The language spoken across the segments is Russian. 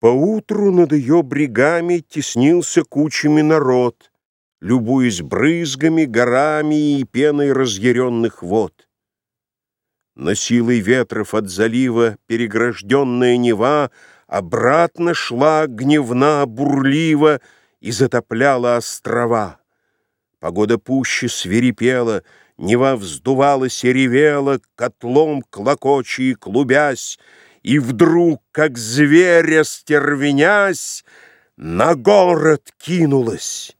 Поутру над ее брегами теснился кучами народ, Любуясь брызгами, горами и пеной разъяренных вод. Но силой ветров от залива перегражденная Нева Обратно шла гневна, бурлива и затопляла острова. Погода пуще свирепела, Нева вздувалась и ревела, Котлом клокоча и клубясь, и вдруг, как зверя стервенясь, На город кинулась.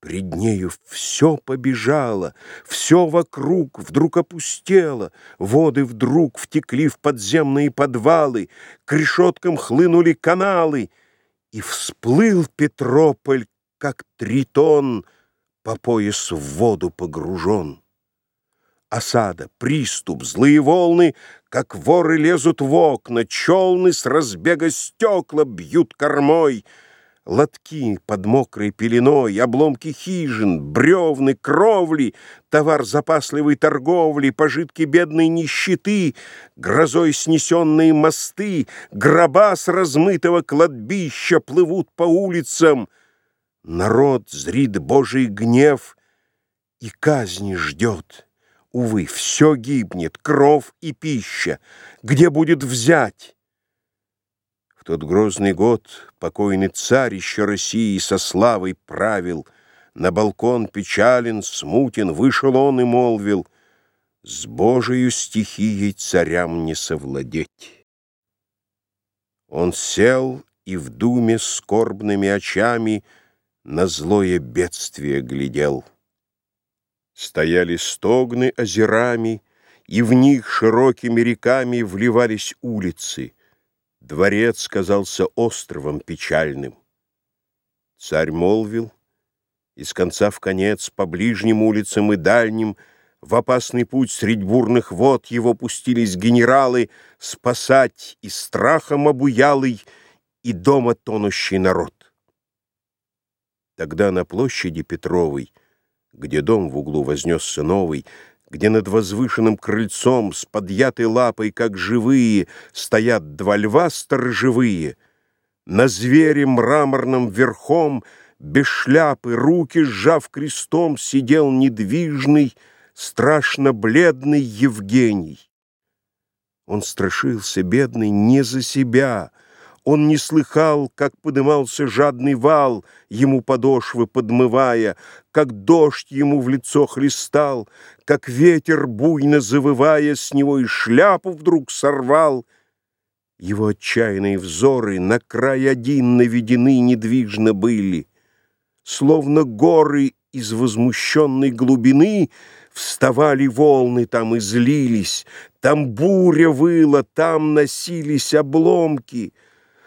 Пред нею все побежало, все вокруг вдруг опустело, воды вдруг втекли в подземные подвалы, к решеткам хлынули каналы, и всплыл Петрополь, как тритон, по пояс в воду погружен осада, приступ, злые волны, как воры лезут в окна, челны с разбега стекла бьют кормой, лотки под мокрой пеленой, обломки хижин, бревны, кровли, товар запасливой торговли, пожитки бедной нищеты, грозой снесенные мосты, гроба с размытого кладбища плывут по улицам. Народ зрит Божий гнев и казни ждет. Увы, все гибнет, кров и пища. Где будет взять? В тот грозный год покойный царь еще России со славой правил. На балкон печален, смутен, вышел он и молвил, С Божией стихией царям не совладеть. Он сел и в думе скорбными очами На злое бедствие глядел. Стояли стогны озерами, И в них широкими реками Вливались улицы. Дворец казался островом печальным. Царь молвил, из конца в конец По ближним улицам и дальним В опасный путь средь бурных вод Его пустились генералы Спасать и страхом обуялый И дома тонущий народ. Тогда на площади Петровой где дом в углу вознесся новый, где над возвышенным крыльцом с подъятой лапой, как живые, стоят два льва сторожевые, на звере мраморном верхом, без шляпы, руки сжав крестом, сидел недвижный, страшно бледный Евгений. Он страшился, бедный, не за себя — он не слыхал, как подымался жадный вал, ему подошвы подмывая, как дождь ему в лицо хлестал, как ветер, буйно завывая, с него и шляпу вдруг сорвал. Его отчаянные взоры на край один наведены недвижно были, словно горы из возмущенной глубины Вставали волны там и злились, там буря выла, там носились обломки —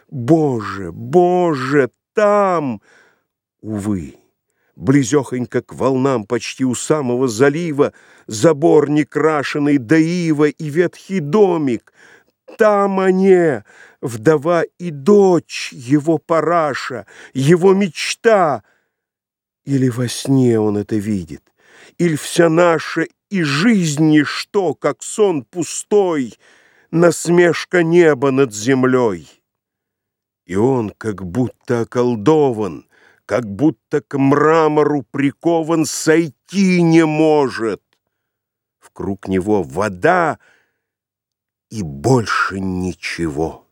Боже, Боже, там! Увы, близехонько к волнам почти у самого залива, Забор некрашенный до ива и ветхий домик. Там они, вдова и дочь его параша, его мечта. Или во сне он это видит, или вся наша и жизнь ничто, как сон пустой, Насмешка неба над землей. И он как будто околдован, как будто к мрамору прикован, сойти не может. В круг него вода и больше ничего.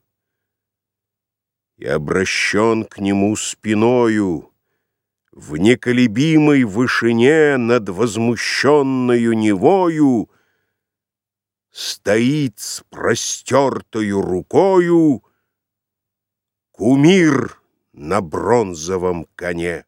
И обращен к нему спиною, в неколебимой вышине над возмущенною Невою стоит с простертою рукою Кумир на бронзовом коне.